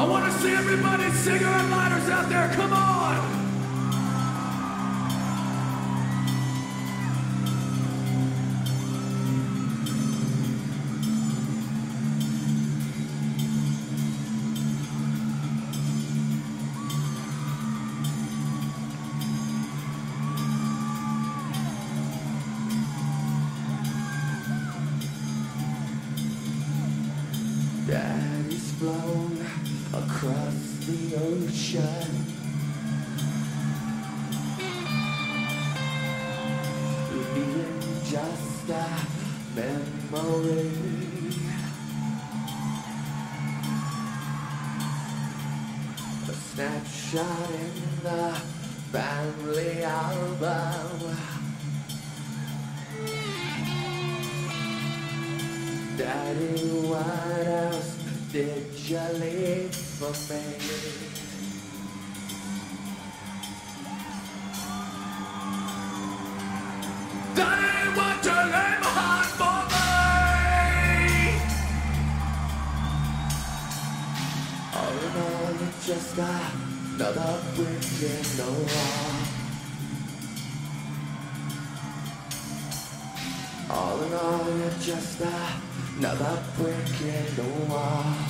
I want to see everybody cigarette lighters out there. Come on. Daddy's flown across the ocean. Leaving just a memory. A snapshot in the family album. Daddy, what else did you leave for me? Daddy, what you leave behind for me? All in all, it's just another brick in the wall. All in all, you're just another brick in the wall.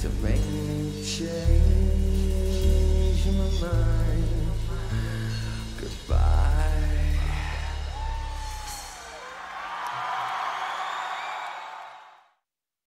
to me change my mind.